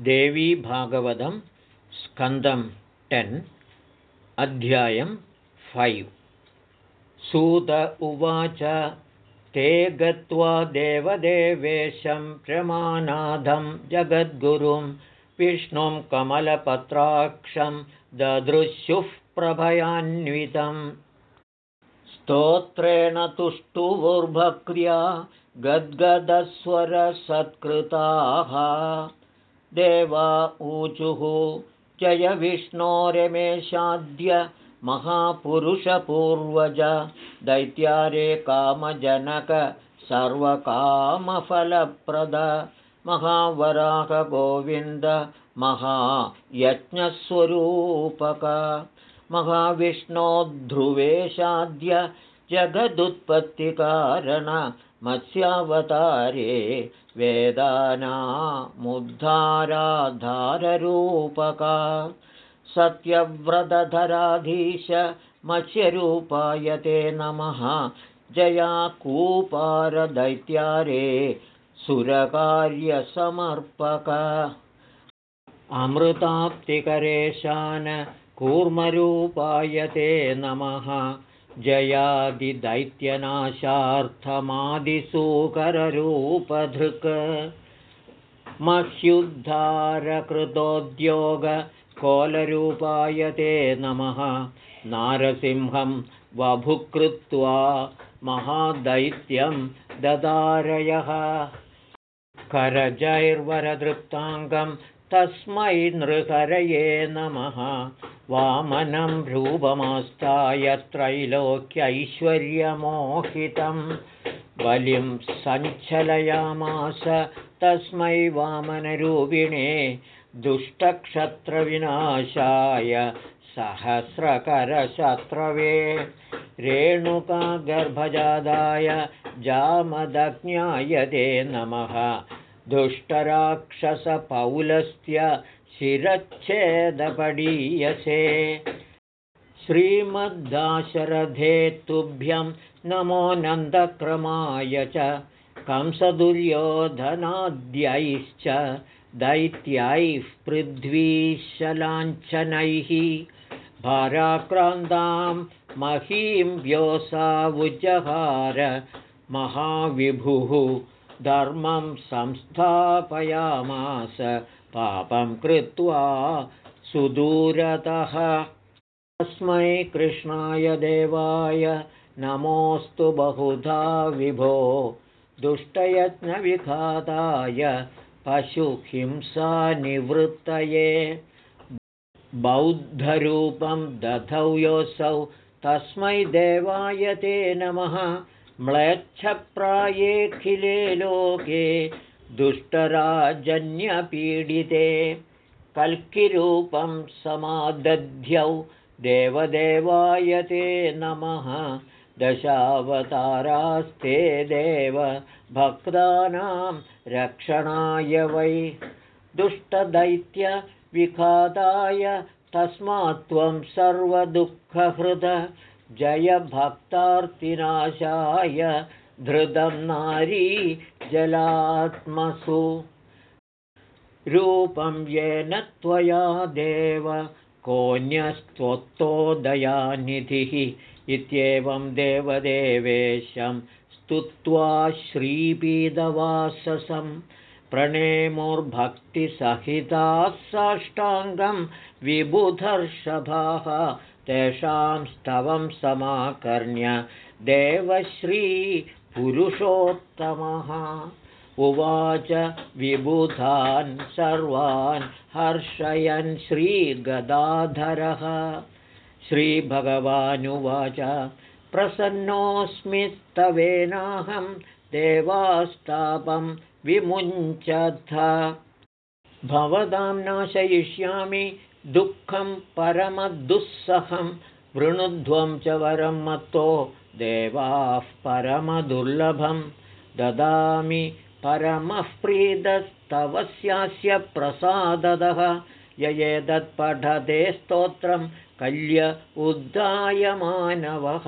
देवीभागवतं स्कन्दं ten अध्यायं five. सूत उवाच ते गत्वा देवदेवेशं प्रमानादं जगद्गुरुं विष्णुं कमलपत्राक्षं ददृश्युः प्रभयान्वितं। स्तोत्रेण तुष्टुवुर्भक्र्या गद्गदस्वरसत्कृताः देवा ऊचुः। जय विष्णो रमेशाद्य महापुरुषपूर्वज। दैत्यारे कामजनक सर्वकामफलप्रद। महावराहगोविन्द महायज्ञस्वरूपक। महाविष्णो ध्रुवेशाद्य जगदुत्पत्तिकारण मत्स्यावतारे वेदानामुद्धाराधाररूपका सत्यव्रतधराधीश मत्स्यरूपाय ते नमः। जया कूपारदैत्यारे सुरकार्यसमर्पक। अमृताप्तिकरेशान कूर्मरूपाय ते नमः जयादिदैत्यनाशार्थमादिसूकररूपधृक्। मह्युद्धारकृतोद्योगकोलरूपाय ते नमः। नारसिंहं वभुकृत्वा महादैत्यं ददारयः। करजैर्वरदृप्ताङ्गं तस्मै नृहरये नमः। वामनं रूपमास्ताय त्रैलोक्यैश्वर्यमोहितं बलिं सञ्चलयामास। तस्मै वामनरूपिणे दुष्टक्षत्रविनाशाय सहस्रकरशत्रवे। रेणुकागर्भजादाय जामदज्ञाय ते नमः दुष्टराक्षसपौलस्त्य शिरच्छेदपडीयसे। श्रीमद्दाशरथे तुभ्यं नमो नन्दक्रमाय च कंसदुर्योधनाद्यैश्च दैत्याैः पृथ्वीशलाञ्छनैः भाराक्रान्तां महीं व्योसावुजहार महाविभुः धर्मं संस्थापयामास पापं कृत्वा सुदूरतः। तस्मै कृष्णाय देवाय नमोऽस्तु बहुधा विभो। दुष्टयत्नविघाताय पशुहिंसानिवृत्तये बौद्धरूपं दधौ योऽसौ तस्मै देवाय ते नमः म्लेच्छप्रायेऽखिले लोके दुष्टराजन्यपीडिते कल्किरूपं समादध्यौ देवदेवाय ते नमः दशावतारास्ते देव भक्तानां रक्षणाय वै दुष्टदैत्यविघाताय तस्मात् त्वं सर्वदुःखहृद जयभक्तार्तिनाशाय धृतं नारी जलात्मसु। रूपं येन त्वया देव कोऽन्यस्त्वत्तोदयानिधिः इत्येवं देवदेवेशं स्तुत्वा श्रीपीदवाससं प्रणेमुर्भक्तिसहिताः साष्टाङ्गं विबुधर्षभाः तेषां स्तवं समाकर्ण्य देवश्रीपुरुषोत्तमः उवाच विबुधान् सर्वान् हर्षयन् श्रीगदाधरः। श्रीभगवानुवाच प्रसन्नोऽस्मि तवेनाहं देवास्तापं विमुञ्चथ। भवतां नाशयिष्यामि दुःखं परमदुःसहं वृणुध्वं च वरं मत्तो देवाः परमदुर्लभं। ददामि परमः प्रीतस्तव स्यास्य प्रसादतः य एतत्पठते स्तोत्रं कल्य उद्दायमानवः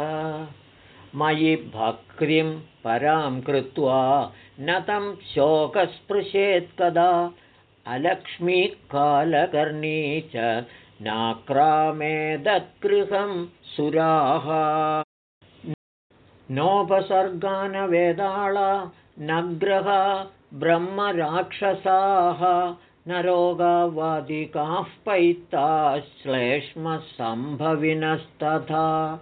मयि भक्तिं परां कृत्वा न तं शोकस्पृशेत् कदा। अलक्ष्मीकालकर्णी च नाक्रामेदत्कृतं सुराः। नोपसर्गानवेदाळा नग्रह ब्रह्मराक्षसाः नरोगावादिकाः पैत्ताश्लेष्मसम्भविनस्तथा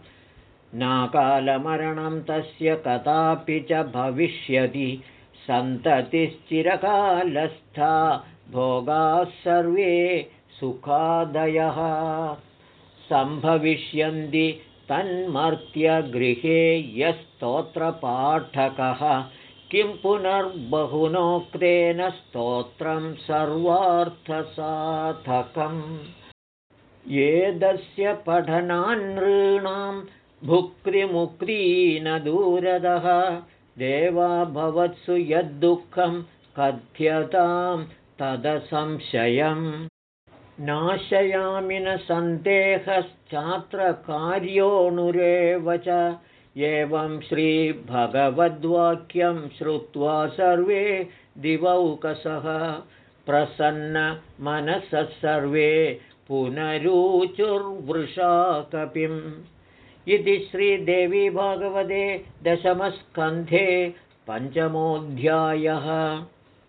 नाकालमरणं तस्य कदापि च भविष्यति। सन्ततिश्चिरकालस्था भोगाः सर्वे सुखादयः। सम्भविष्यन्ति तन्मर्त्यगृहे यस्तोत्रपाठकः। किं पुनर्बहुनोक्तेन स्तोत्रं सर्वार्थसाधकम्। एदस्य पठनान्नॄणां भुक्तिमुक्तीन दूरदः देवा भवत्सु यद्दुःखं कथ्यतां तदसंशयम्। नाशयामि न सन्देहश्चात्र कार्योऽनुरेव च। एवं श्रीभगवद्वाक्यं श्रुत्वा सर्वे दिवौकसः। प्रसन्नमनसः सर्वे पुनरूचुर्वृषाकपिम् इति श्रीदेवी भागवते दशमस्कन्धे पञ्चमोऽध्यायः